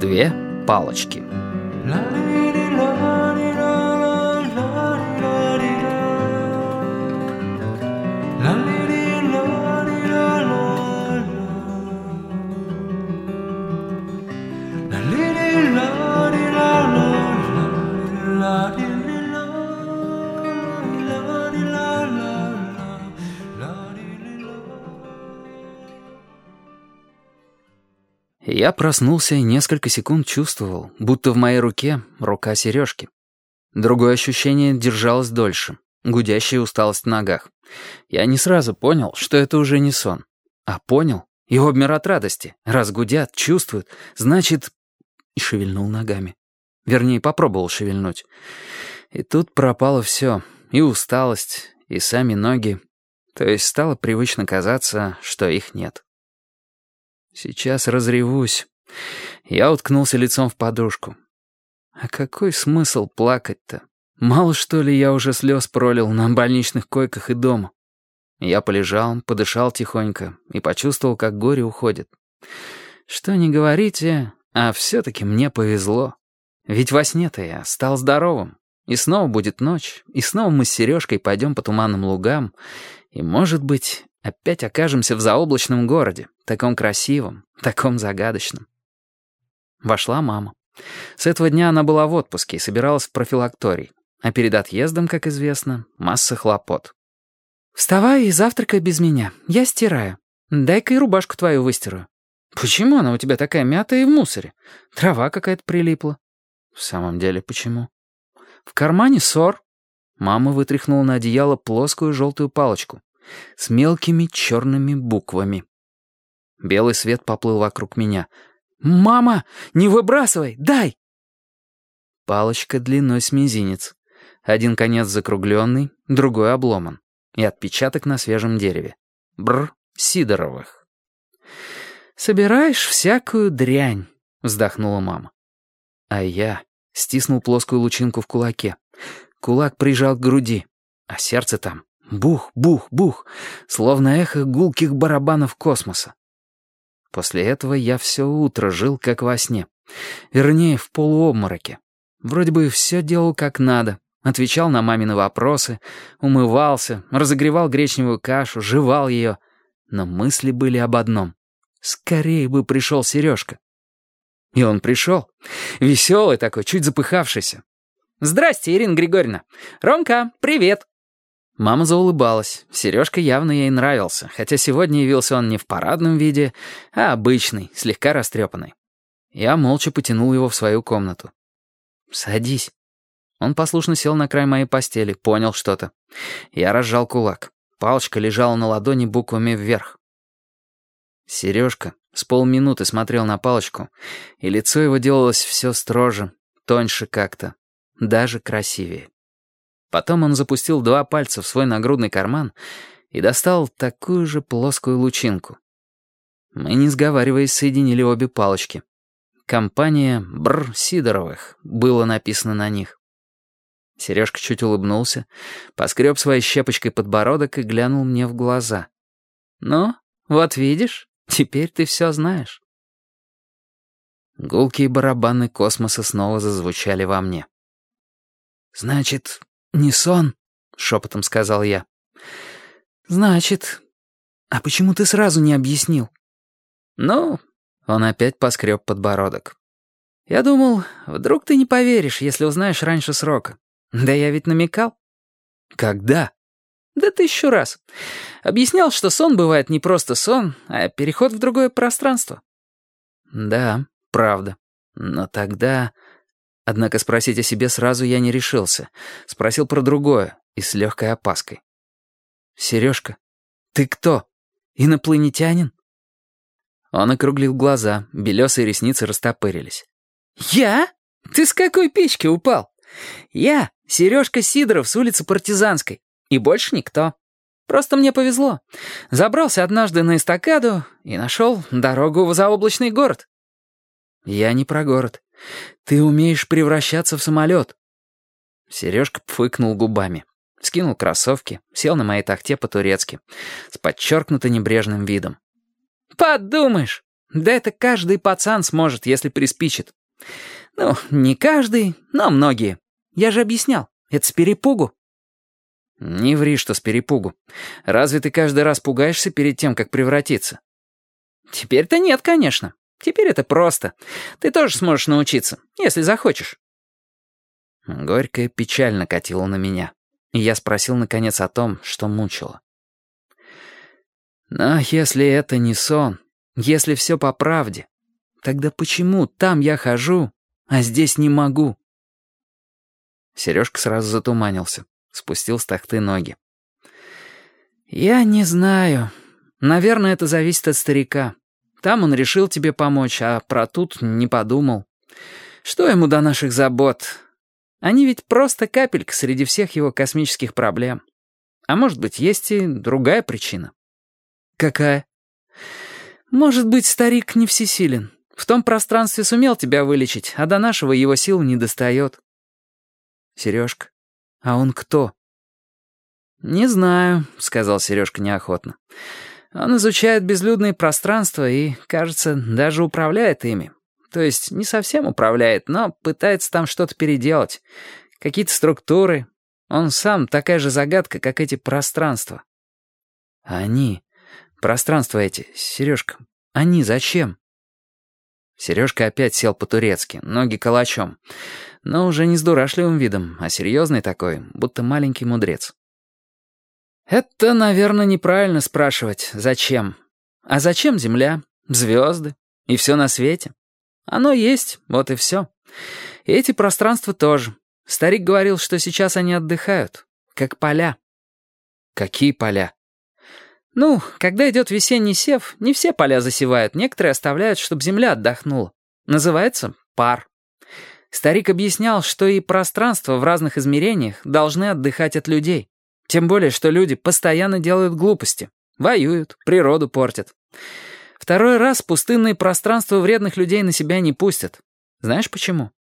Две палочки. Я проснулся и несколько секунд чувствовал, будто в моей руке рука сережки. Другое ощущение держалось дольше, гудящая усталость в ногах. Я не сразу понял, что это уже не сон. А понял и обмер от радости. Раз гудят, чувствуют, значит... И шевельнул ногами. Вернее, попробовал шевельнуть. И тут пропало все. И усталость, и сами ноги. То есть стало привычно казаться, что их нет. Сейчас разревусь. Я уткнулся лицом в подушку. А какой смысл плакать-то? Мало что ли я уже слез пролил на больничных койках и дома. Я полежал, подышал тихонько и почувствовал, как горе уходит. Что не говорите, а все-таки мне повезло. Ведь во сне-то я стал здоровым. И снова будет ночь, и снова мы с Сережкой пойдем по туманным лугам, и, может быть, опять окажемся в заоблачном городе, таком красивом, таком загадочном. Вошла мама. С этого дня она была в отпуске и собиралась в профилакторий. А перед отъездом, как известно, масса хлопот. «Вставай и завтракай без меня. Я стираю. Дай-ка и рубашку твою выстираю. Почему она у тебя такая мятая и в мусоре? Трава какая-то прилипла». «В самом деле, почему?» «В кармане ссор». Мама вытряхнула на одеяло плоскую желтую палочку с мелкими черными буквами. Белый свет поплыл вокруг меня. «Мама, не выбрасывай! Дай!» Палочка длиной с мизинец. Один конец закругленный, другой обломан. И отпечаток на свежем дереве. Бр, Сидоровых. «Собираешь всякую дрянь», — вздохнула мама. А я стиснул плоскую лучинку в кулаке. Кулак прижал к груди, а сердце там Бух, бух, бух, словно эхо гулких барабанов космоса. После этого я все утро жил как во сне. Вернее, в полуобмороке. Вроде бы все делал как надо. Отвечал на мамины вопросы, умывался, разогревал гречневую кашу, жевал ее. Но мысли были об одном. Скорее бы пришел Сережка. И он пришел. Веселый такой, чуть запыхавшийся. «Здрасте, Ирина Григорьевна. Ромка, привет!» Мама заулыбалась. Сережка явно ей нравился, хотя сегодня явился он не в парадном виде, а обычный, слегка растрепанный. Я молча потянул его в свою комнату. «Садись». Он послушно сел на край моей постели, понял что-то. Я разжал кулак. Палочка лежала на ладони буквами вверх. Сережка с полминуты смотрел на палочку, и лицо его делалось все строже, тоньше как-то, даже красивее. Потом он запустил два пальца в свой нагрудный карман и достал такую же плоскую лучинку. Мы, не сговариваясь, соединили обе палочки. Компания Бр Сидоровых было написано на них. Сережка чуть улыбнулся, поскреб своей щепочкой подбородок и глянул мне в глаза. «Ну, вот видишь, теперь ты все знаешь». Гулкие барабаны космоса снова зазвучали во мне. «Значит, «Не сон?» — шепотом сказал я. «Значит, а почему ты сразу не объяснил?» «Ну...» — он опять поскреб подбородок. «Я думал, вдруг ты не поверишь, если узнаешь раньше срока. Да я ведь намекал». «Когда?» «Да тысячу раз. Объяснял, что сон бывает не просто сон, а переход в другое пространство». «Да, правда. Но тогда...» Однако спросить о себе сразу я не решился. Спросил про другое и с легкой опаской. «Сережка, ты кто? Инопланетянин?» Он округлил глаза, белесые ресницы растопырились. «Я? Ты с какой печки упал? Я, Сережка Сидоров с улицы Партизанской. И больше никто. Просто мне повезло. Забрался однажды на эстакаду и нашел дорогу в заоблачный город». «Я не про город. Ты умеешь превращаться в самолет». Сережка пфыкнул губами, скинул кроссовки, сел на моей тахте по-турецки, с подчеркнуто небрежным видом. «Подумаешь, Да это каждый пацан сможет, если приспичит. Ну, не каждый, но многие. Я же объяснял, это с перепугу. Не ври, что с перепугу. Разве ты каждый раз пугаешься перед тем, как превратиться? Теперь-то нет, конечно. Теперь это просто. Ты тоже сможешь научиться, если захочешь. Горькая печаль накатила на меня, и я спросил, наконец, о том, что мучило. Но если это не сон, если все по правде, тогда почему там я хожу, а здесь не могу? Сережка сразу затуманился, спустил с тахты ноги. «Я не знаю. Наверное, это зависит от старика. Там он решил тебе помочь, а про тут не подумал. Что ему до наших забот? Они ведь просто капелька среди всех его космических проблем. А может быть, есть и другая причина. Какая? Может быть, старик не всесилен. В том пространстве сумел тебя вылечить, а до нашего его сил не достает. Сережка, а он кто? Не знаю, сказал Сережка неохотно. Он изучает безлюдные пространства и, кажется, даже управляет ими. То есть не совсем управляет, но пытается там что-то переделать. Какие-то структуры. Он сам такая же загадка, как эти пространства. Они, пространства эти, Сережка, они зачем? Сережка опять сел по-турецки, ноги калачом. Но уже не с дурашливым видом, а серьезный такой, будто маленький мудрец. Это, наверное, неправильно спрашивать, зачем. А зачем Земля, звезды и все на свете? Оно есть, вот и все. И эти пространства тоже. Старик говорил, что сейчас они отдыхают, как поля. Какие поля? Ну, когда идет весенний сев, не все поля засевают, некоторые оставляют, чтобы земля отдохнула. Называется пар. Старик объяснял, что и пространства в разных измерениях должны отдыхать от людей. Тем более, что люди постоянно делают глупости. Воюют, природу портят. Второй раз пустынные пространства вредных людей на себя не пустят. Знаешь почему?